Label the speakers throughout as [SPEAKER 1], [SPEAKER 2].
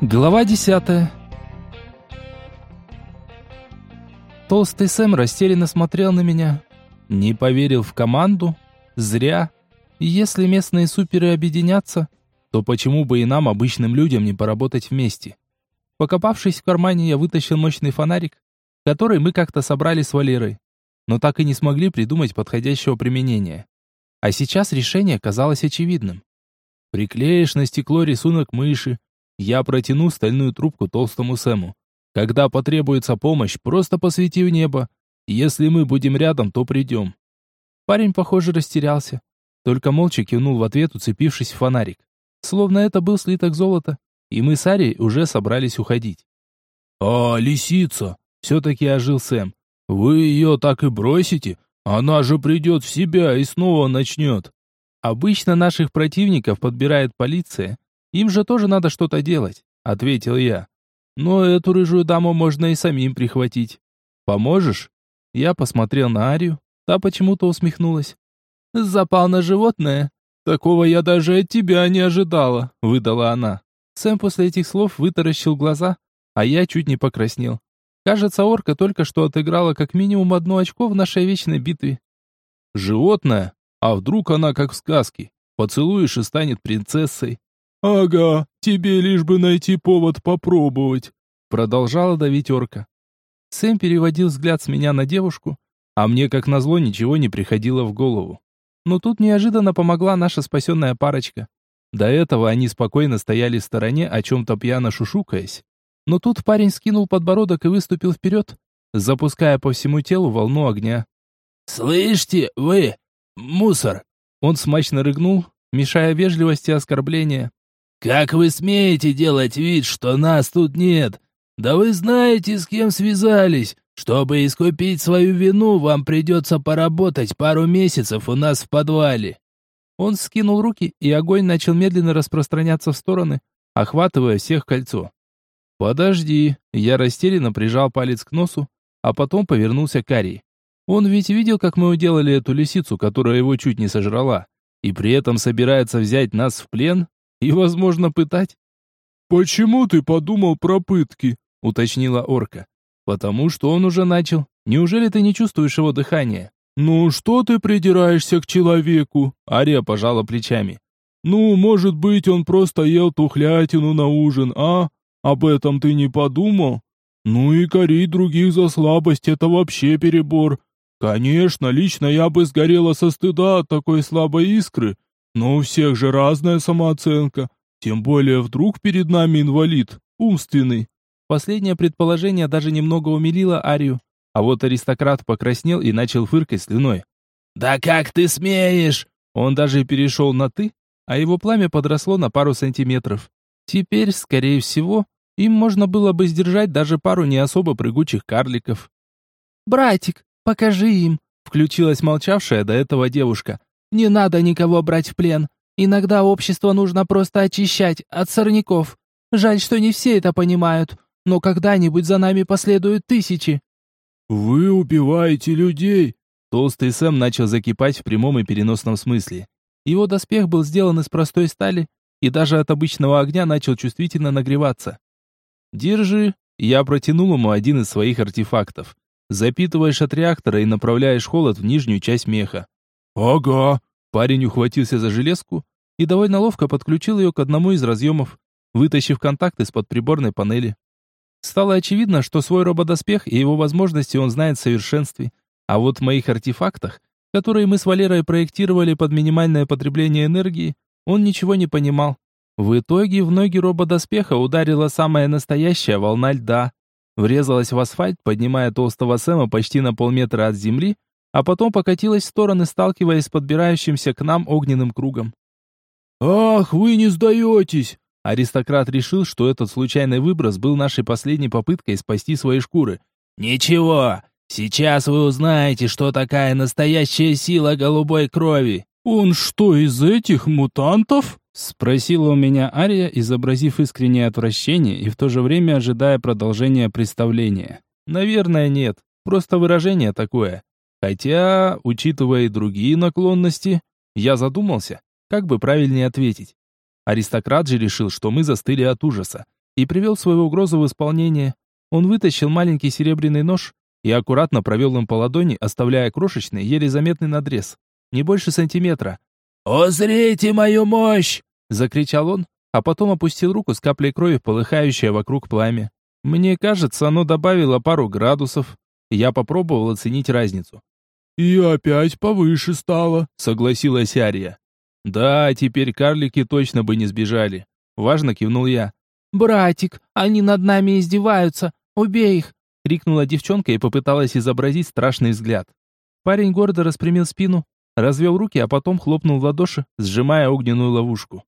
[SPEAKER 1] Глава десятая. Толстый Сэм растерянно смотрел на меня. Не поверил в команду? Зря. Если местные суперы объединятся, то почему бы и нам, обычным людям, не поработать вместе? Покопавшись в кармане, я вытащил мощный фонарик, который мы как-то собрали с Валерой, но так и не смогли придумать подходящего применения. А сейчас решение казалось очевидным. Приклеишь на стекло рисунок мыши, я протяну стальную трубку толстому Сэму. Когда потребуется помощь, просто посвети в небо. Если мы будем рядом, то придем. Парень, похоже, растерялся. Только молча кивнул в ответ, уцепившись в фонарик. Словно это был слиток золота, и мы с Арией уже собрались уходить.
[SPEAKER 2] «А, лисица!» — все-таки ожил Сэм. «Вы ее так и бросите? Она же придет в себя и снова начнет».
[SPEAKER 1] «Обычно наших противников подбирает полиция, им же тоже надо что-то делать, ответил я. Но эту рыжую даму можно и самим прихватить. Поможешь? Я посмотрел на Арию, та почему-то усмехнулась. Запал на животное. Такого я даже от тебя не ожидала, выдала она. Сэм после этих слов вытаращил глаза, а я чуть не покраснел. Кажется, орка только что отыграла как минимум одно очко в нашей вечной битве.
[SPEAKER 2] Животное? А вдруг она как в сказке? Поцелуешь и станет принцессой.
[SPEAKER 3] «Ага, тебе лишь бы найти повод попробовать»,
[SPEAKER 1] продолжала давить орка. Сэм переводил взгляд с меня на девушку, а мне, как назло, ничего не приходило в голову. Но тут неожиданно помогла наша спасенная парочка. До этого они спокойно стояли в стороне, о чем-то пьяно шушукаясь. Но тут парень скинул подбородок и выступил вперед, запуская по всему телу волну огня.
[SPEAKER 2] «Слышите, вы, мусор!»
[SPEAKER 1] Он смачно рыгнул, мешая вежливости и оскорбления.
[SPEAKER 2] «Как вы смеете делать вид, что нас тут нет? Да вы знаете, с кем связались. Чтобы искупить свою вину, вам придется поработать пару месяцев у нас в подвале».
[SPEAKER 1] Он скинул руки, и огонь начал медленно распространяться в стороны, охватывая всех кольцо. «Подожди», я растерянно прижал палец к носу, а потом повернулся к Арии. Он ведь видел, как мы уделали эту лисицу, которая его чуть не сожрала, и при этом собирается взять нас в плен? и, возможно, пытать.
[SPEAKER 3] «Почему ты подумал про пытки?»
[SPEAKER 1] — уточнила орка. «Потому что он уже начал. Неужели ты не чувствуешь его дыхания?»
[SPEAKER 3] «Ну, что ты придираешься к человеку?»
[SPEAKER 1] Ария пожала плечами.
[SPEAKER 3] «Ну, может быть, он просто ел тухлятину на ужин, а? Об этом ты не подумал? Ну и корить других за слабость — это вообще перебор. Конечно, лично я бы сгорела со стыда от такой слабой искры, но у всех же разная самооценка, тем более вдруг перед нами инвалид, умственный.
[SPEAKER 1] Последнее предположение даже немного умилило Арию, а вот аристократ покраснел и начал фыркать слюной.
[SPEAKER 2] «Да как ты смеешь?»
[SPEAKER 1] Он даже перешел на «ты», а его пламя подросло на пару сантиметров. Теперь, скорее всего, им можно было бы сдержать даже пару не особо прыгучих карликов.
[SPEAKER 4] «Братик, покажи им!» — включилась молчавшая до этого девушка. Не надо никого брать в плен. Иногда общество нужно просто очищать от сорняков. Жаль, что не все это понимают, но когда-нибудь за нами последуют тысячи.
[SPEAKER 3] Вы убиваете людей.
[SPEAKER 1] Толстый Сэм начал закипать в прямом и переносном смысле. Его доспех был сделан из простой стали, и даже от обычного огня начал чувствительно нагреваться. «Держи», я протянул ему один из своих артефактов. Запитываешь от реактора и направляешь холод в нижнюю часть меха.
[SPEAKER 3] «Ага».
[SPEAKER 1] Парень ухватился за железку и довольно ловко подключил ее к одному из разъемов, вытащив контакт из-под приборной панели. Стало очевидно, что свой рободоспех и его возможности он знает в совершенстве, а вот в моих артефактах, которые мы с Валерой проектировали под минимальное потребление энергии, он ничего не понимал. В итоге в ноги рободоспеха ударила самая настоящая волна льда, врезалась в асфальт, поднимая толстого Сэма почти на полметра от земли, а потом покатилась в стороны, сталкиваясь с подбирающимся к нам огненным кругом.
[SPEAKER 3] «Ах, вы не сдаетесь!»
[SPEAKER 1] Аристократ решил, что этот случайный выброс был нашей последней попыткой спасти свои шкуры.
[SPEAKER 2] «Ничего, сейчас вы узнаете, что такая настоящая сила голубой крови».
[SPEAKER 3] «Он что, из этих мутантов?»
[SPEAKER 1] Спросила у меня Ария, изобразив искреннее отвращение и в то же время ожидая продолжения представления. «Наверное, нет. Просто выражение такое. Хотя, учитывая и другие наклонности, я задумался, как бы правильнее ответить. Аристократ же решил, что мы застыли от ужаса, и привел свою угрозу в исполнение. Он вытащил маленький серебряный нож и аккуратно провел им по ладони, оставляя крошечный, еле заметный надрез. Не больше сантиметра.
[SPEAKER 2] «Узрите мою мощь!»
[SPEAKER 1] — закричал он, а потом опустил руку с каплей крови, полыхающая вокруг пламя. Мне кажется, оно добавило пару градусов. Я попробовал оценить разницу.
[SPEAKER 3] «И опять повыше стало», —
[SPEAKER 1] согласилась Ария. «Да, теперь карлики точно бы не сбежали». Важно кивнул я.
[SPEAKER 4] «Братик, они над нами издеваются. Убей их!»
[SPEAKER 1] — крикнула девчонка и попыталась изобразить страшный взгляд. Парень гордо распрямил спину, развел руки, а потом хлопнул в ладоши, сжимая огненную ловушку.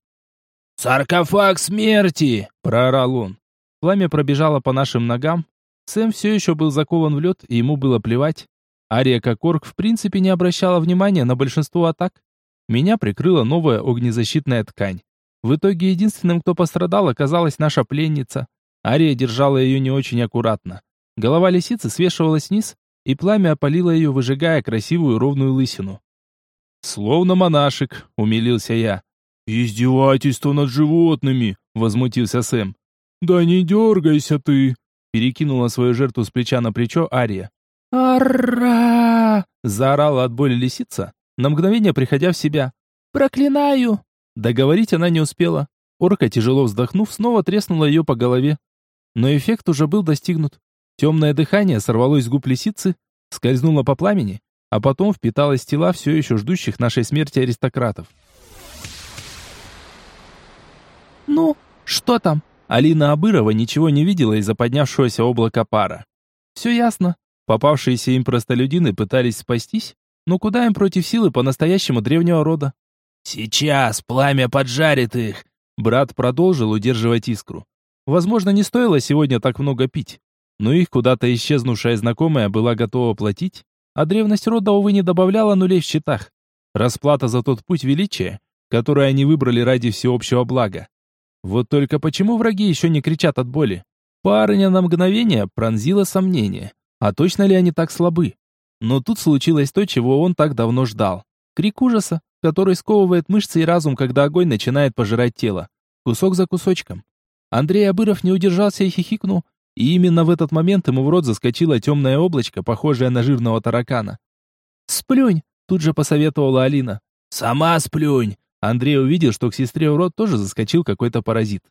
[SPEAKER 2] «Саркофаг смерти!»
[SPEAKER 1] — проорал он. Пламя пробежало по нашим ногам. Сэм все еще был закован в лед, и ему было плевать. Ария Кокорг в принципе не обращала внимания на большинство атак. Меня прикрыла новая огнезащитная ткань. В итоге единственным, кто пострадал, оказалась наша пленница. Ария держала ее не очень аккуратно. Голова лисицы свешивалась вниз, и пламя опалило ее, выжигая красивую ровную лысину. «Словно монашек», — умилился я.
[SPEAKER 3] «Издевательство над животными!» — возмутился Сэм. «Да не дергайся ты!» — перекинула свою жертву с плеча на плечо Ария.
[SPEAKER 4] «Ара!»
[SPEAKER 1] — заорала от боли лисица, на мгновение приходя в себя.
[SPEAKER 4] «Проклинаю!»
[SPEAKER 1] Договорить она не успела. Орка, тяжело вздохнув, снова треснула ее по голове. Но эффект уже был достигнут. Темное дыхание сорвалось с губ лисицы, скользнуло по пламени, а потом впиталось в тела все еще ждущих нашей смерти аристократов.
[SPEAKER 4] «Ну, что там?»
[SPEAKER 1] Алина Абырова ничего не видела из-за поднявшегося облака пара. «Все ясно. Попавшиеся им простолюдины пытались спастись, но куда им против силы по-настоящему древнего рода?
[SPEAKER 2] «Сейчас пламя поджарит их!»
[SPEAKER 1] Брат продолжил удерживать искру. Возможно, не стоило сегодня так много пить, но их куда-то исчезнувшая знакомая была готова платить, а древность рода, увы, не добавляла нулей в счетах. Расплата за тот путь величия, который они выбрали ради всеобщего блага. Вот только почему враги еще не кричат от боли? Парня на мгновение пронзило сомнение. А точно ли они так слабы? Но тут случилось то, чего он так давно ждал. Крик ужаса, который сковывает мышцы и разум, когда огонь начинает пожирать тело. Кусок за кусочком. Андрей Абыров не удержался и хихикнул, и именно в этот момент ему в рот заскочило темное облачко, похожее на жирного таракана. «Сплюнь!» — тут же посоветовала Алина.
[SPEAKER 2] «Сама сплюнь!»
[SPEAKER 1] Андрей увидел, что к сестре в рот тоже заскочил какой-то паразит.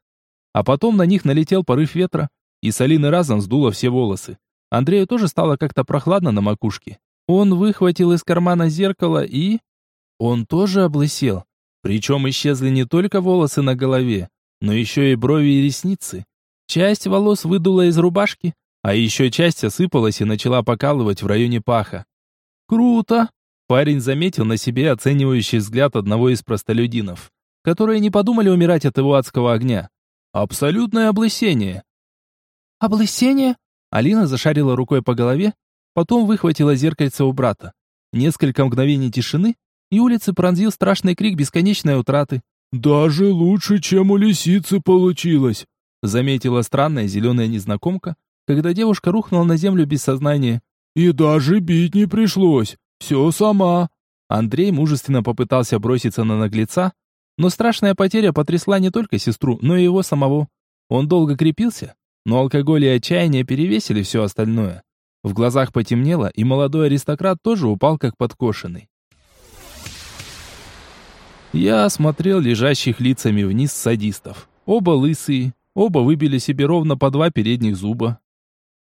[SPEAKER 1] А потом на них налетел порыв ветра, и с Алины разом сдуло все волосы. Андрею тоже стало как-то прохладно на макушке. Он выхватил из кармана зеркало и... Он тоже облысел. Причем исчезли не только волосы на голове, но еще и брови и ресницы. Часть волос выдула из рубашки, а еще часть осыпалась и начала покалывать в районе паха. «Круто!» Парень заметил на себе оценивающий взгляд одного из простолюдинов, которые не подумали умирать от его адского огня. Абсолютное облысение.
[SPEAKER 4] «Облысение?»
[SPEAKER 1] Алина зашарила рукой по голове, потом выхватила зеркальце у брата. Несколько мгновений тишины, и улицы пронзил страшный крик бесконечной утраты.
[SPEAKER 3] «Даже лучше, чем у лисицы получилось»,
[SPEAKER 1] заметила странная зеленая незнакомка, когда девушка рухнула на землю без сознания.
[SPEAKER 3] «И даже бить не пришлось. Все сама».
[SPEAKER 1] Андрей мужественно попытался броситься на наглеца, но страшная потеря потрясла не только сестру, но и его самого. Он долго крепился, но алкоголь и отчаяние перевесили все остальное. В глазах потемнело, и молодой аристократ тоже упал как подкошенный. Я осмотрел лежащих лицами вниз садистов. Оба лысые, оба выбили себе ровно по два передних зуба.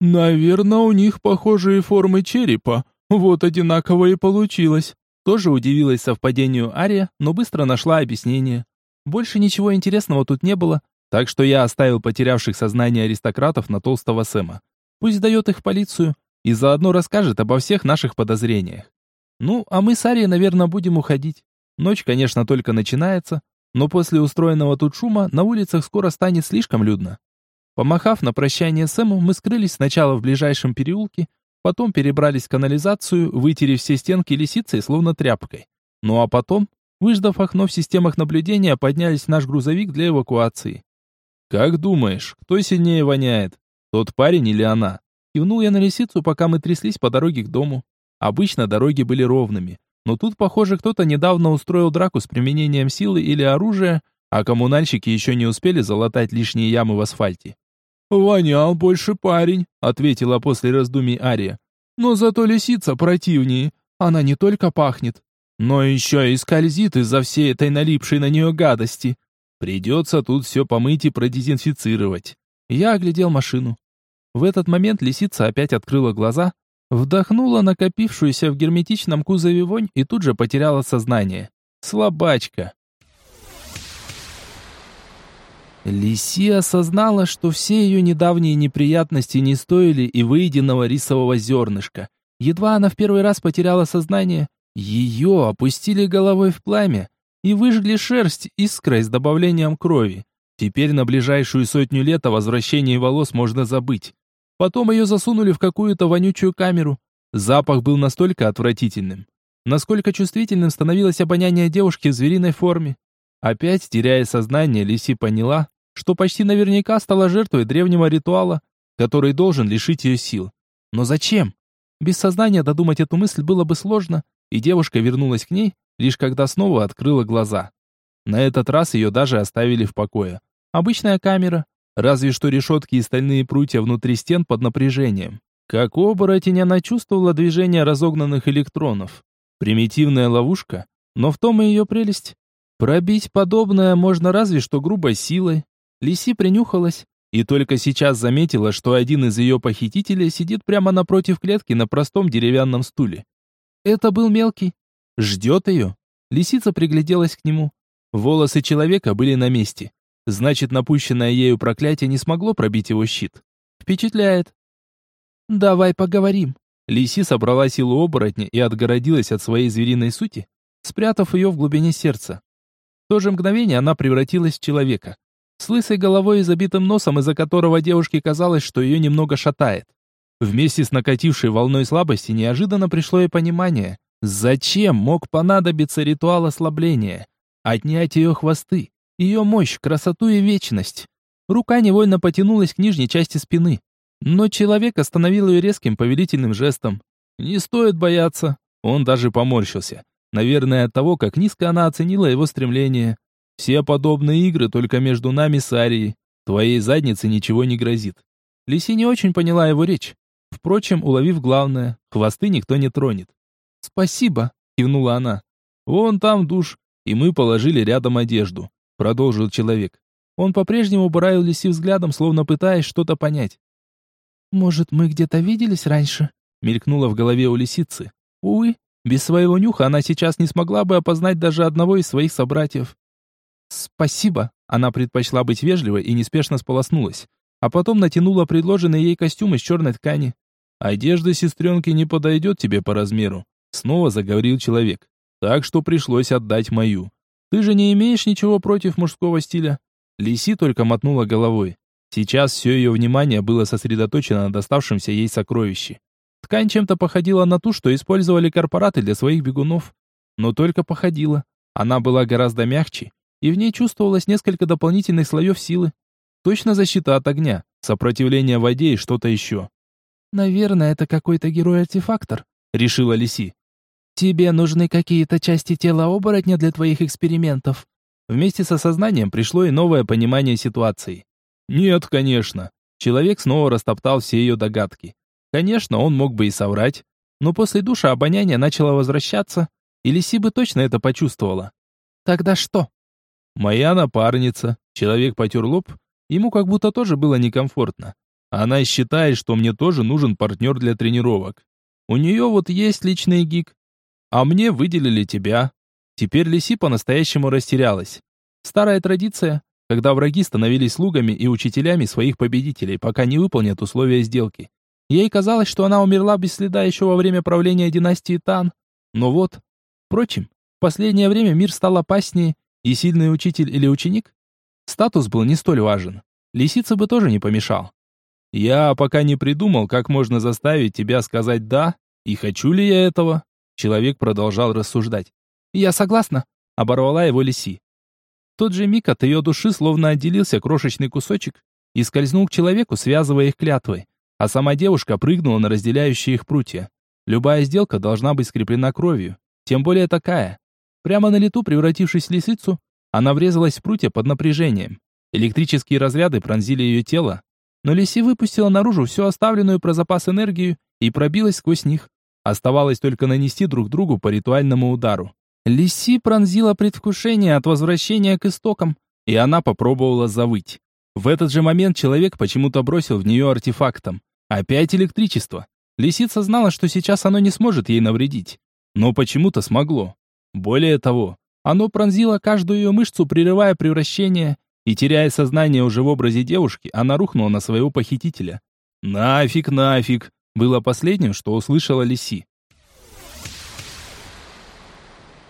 [SPEAKER 3] «Наверное, у них похожие формы черепа. Вот одинаково и получилось».
[SPEAKER 1] Тоже удивилась совпадению Ария, но быстро нашла объяснение. Больше ничего интересного тут не было, так что я оставил потерявших сознание аристократов на толстого Сэма. Пусть дает их полицию и заодно расскажет обо всех наших подозрениях. Ну, а мы с Арией, наверное, будем уходить. Ночь, конечно, только начинается, но после устроенного тут шума на улицах скоро станет слишком людно. Помахав на прощание Сэму, мы скрылись сначала в ближайшем переулке, потом перебрались в канализацию, вытерев все стенки лисицей, словно тряпкой. Ну а потом, выждав окно в системах наблюдения, поднялись в наш грузовик для эвакуации. «Как думаешь, кто сильнее воняет? Тот парень или она?» Кивнул я на лисицу, пока мы тряслись по дороге к дому. Обычно дороги были ровными, но тут, похоже, кто-то недавно устроил драку с применением силы или оружия, а коммунальщики еще не успели залатать лишние ямы в асфальте.
[SPEAKER 3] «Вонял больше парень», — ответила после раздумий Ария. «Но зато лисица противнее. Она не только пахнет, но еще и скользит из-за всей этой налипшей на нее гадости.
[SPEAKER 1] Придется тут все помыть и продезинфицировать». Я оглядел машину. В этот момент лисица опять открыла глаза, вдохнула накопившуюся в герметичном кузове вонь и тут же потеряла сознание. Слабачка. Лиси осознала, что все ее недавние неприятности не стоили и выеденного рисового зернышка. Едва она в первый раз потеряла сознание, ее опустили головой в пламя и выжгли шерсть искрой с добавлением крови. Теперь на ближайшую сотню лет о возвращении волос можно забыть. Потом ее засунули в какую-то вонючую камеру. Запах был настолько отвратительным, насколько чувствительным становилось обоняние девушки в звериной форме. Опять, теряя сознание, Лиси поняла, что почти наверняка стала жертвой древнего ритуала, который должен лишить ее сил. Но зачем? Без сознания додумать эту мысль было бы сложно, и девушка вернулась к ней, лишь когда снова открыла глаза. На этот раз ее даже оставили в покое. Обычная камера, разве что решетки и стальные прутья внутри стен под напряжением. Как оборотень она чувствовала движение разогнанных электронов. Примитивная ловушка, но в том и ее прелесть. Пробить подобное можно разве что грубой силой. Лиси принюхалась и только сейчас заметила, что один из ее похитителей сидит прямо напротив клетки на простом деревянном стуле. Это был мелкий. Ждет ее. Лисица пригляделась к нему. Волосы человека были на месте. Значит, напущенное ею проклятие не смогло пробить его щит. Впечатляет. «Давай поговорим». Лиси собрала силу оборотня и отгородилась от своей звериной сути, спрятав ее в глубине сердца то же мгновение она превратилась в человека. С лысой головой и забитым носом, из-за которого девушке казалось, что ее немного шатает. Вместе с накатившей волной слабости неожиданно пришло и понимание, зачем мог понадобиться ритуал ослабления. Отнять ее хвосты, ее мощь, красоту и вечность. Рука невольно потянулась к нижней части спины. Но человек остановил ее резким повелительным жестом. Не стоит бояться. Он даже поморщился. Наверное, от того, как низко она оценила его стремление. Все подобные игры только между нами с Арией. Твоей заднице ничего не грозит. Лиси не очень поняла его речь. Впрочем, уловив главное, хвосты никто не тронет. «Спасибо», — кивнула она. «Вон там душ, и мы положили рядом одежду», — продолжил человек. Он по-прежнему буравил Лиси взглядом, словно пытаясь что-то понять. «Может, мы где-то виделись раньше?» — мелькнуло в голове у лисицы. Увы, без своего нюха она сейчас не смогла бы опознать даже одного из своих собратьев. «Спасибо», — она предпочла быть вежливой и неспешно сполоснулась, а потом натянула предложенный ей костюм из черной ткани. «Одежда сестренки не подойдет тебе по размеру», — снова заговорил человек. «Так что пришлось отдать мою. Ты же не имеешь ничего против мужского стиля?» Лиси только мотнула головой. Сейчас все ее внимание было сосредоточено на доставшемся ей сокровище. Ткань чем-то походила на ту, что использовали корпораты для своих бегунов. Но только походила. Она была гораздо мягче, и в ней чувствовалось несколько дополнительных слоев силы. Точно защита от огня, сопротивление воде и что-то еще. «Наверное, это какой-то герой-артефактор», — решила Лиси. «Тебе нужны какие-то части тела оборотня для твоих экспериментов». Вместе с осознанием пришло и новое понимание ситуации. «Нет, конечно». Человек снова растоптал все ее догадки. Конечно, он мог бы и соврать, но после душа обоняние начало возвращаться, и Лиси бы точно это почувствовала. Тогда что? Моя напарница. Человек потер лоб, ему как будто тоже было некомфортно. Она считает, что мне тоже нужен партнер для тренировок. У нее вот есть личный гик. А мне выделили тебя. Теперь Лиси по-настоящему растерялась. Старая традиция, когда враги становились слугами и учителями своих победителей, пока не выполнят условия сделки. Ей казалось, что она умерла без следа еще во время правления династии Тан. Но вот. Впрочем, в последнее время мир стал опаснее, и сильный учитель или ученик? Статус был не столь важен. Лисица бы тоже не помешал. Я пока не придумал, как можно заставить тебя сказать «да» и хочу ли я этого. Человек продолжал рассуждать. «Я согласна», — оборвала его лиси. Тот же миг от ее души словно отделился крошечный кусочек и скользнул к человеку, связывая их клятвой а сама девушка прыгнула на разделяющие их прутья. Любая сделка должна быть скреплена кровью, тем более такая. Прямо на лету, превратившись в лисицу, Она врезалась в прутья под напряжением. Электрические разряды пронзили ее тело, но Лиси выпустила наружу всю оставленную про запас энергию и пробилась сквозь них. Оставалось только нанести друг другу по ритуальному удару. Лиси пронзила предвкушение от возвращения к истокам, и она попробовала завыть. В этот же момент человек почему-то бросил в нее артефактом. Опять электричество. Лисица знала, что сейчас оно не сможет ей навредить. Но почему-то смогло. Более того, оно пронзило каждую ее мышцу, прерывая превращение, и, теряя сознание уже в образе девушки, она рухнула на своего похитителя. «Нафиг, нафиг!» Было последним, что услышала Лиси.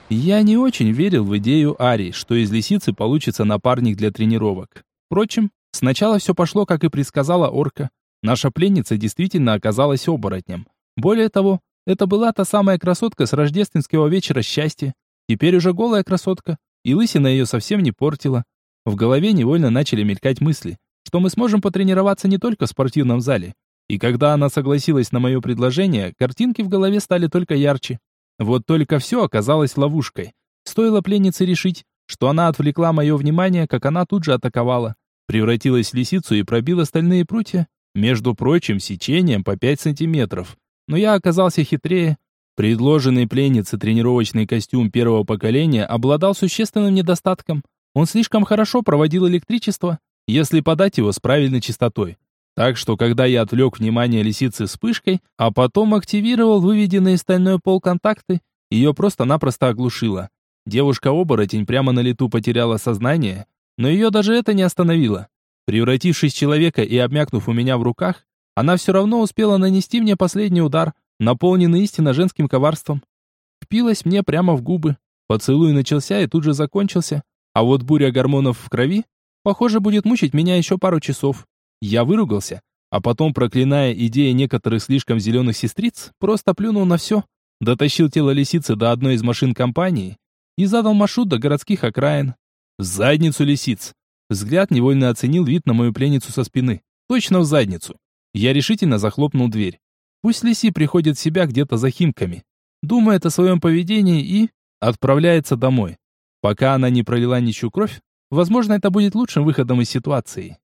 [SPEAKER 1] Я не очень верил в идею Ари, что из лисицы получится напарник для тренировок. Впрочем, сначала все пошло, как и предсказала орка. Наша пленница действительно оказалась оборотнем. Более того, это была та самая красотка с рождественского вечера счастья. Теперь уже голая красотка, и лысина ее совсем не портила. В голове невольно начали мелькать мысли, что мы сможем потренироваться не только в спортивном зале. И когда она согласилась на мое предложение, картинки в голове стали только ярче. Вот только все оказалось ловушкой. Стоило пленнице решить, что она отвлекла мое внимание, как она тут же атаковала. Превратилась в лисицу и пробила стальные прутья, между прочим, сечением по 5 сантиметров. Но я оказался хитрее. Предложенный пленнице тренировочный костюм первого поколения обладал существенным недостатком. Он слишком хорошо проводил электричество, если подать его с правильной частотой. Так что, когда я отвлек внимание лисицы вспышкой, а потом активировал выведенные стальной пол контакты, ее просто-напросто оглушило. Девушка-оборотень прямо на лету потеряла сознание, но ее даже это не остановило. Превратившись в человека и обмякнув у меня в руках, она все равно успела нанести мне последний удар, наполненный истинно женским коварством. Впилась мне прямо в губы. Поцелуй начался и тут же закончился, а вот буря гормонов в крови, похоже, будет мучить меня еще пару часов. Я выругался, а потом, проклиная идеи некоторых слишком зеленых сестриц, просто плюнул на все, дотащил тело лисицы до одной из машин компании и задал маршрут до городских окраин. В задницу лисиц. Взгляд невольно оценил вид на мою пленницу со спины. Точно в задницу. Я решительно захлопнул дверь. Пусть Лиси приходит в себя где-то за химками. Думает о своем поведении и... отправляется домой. Пока она не пролила ничью кровь, возможно, это будет лучшим выходом из ситуации.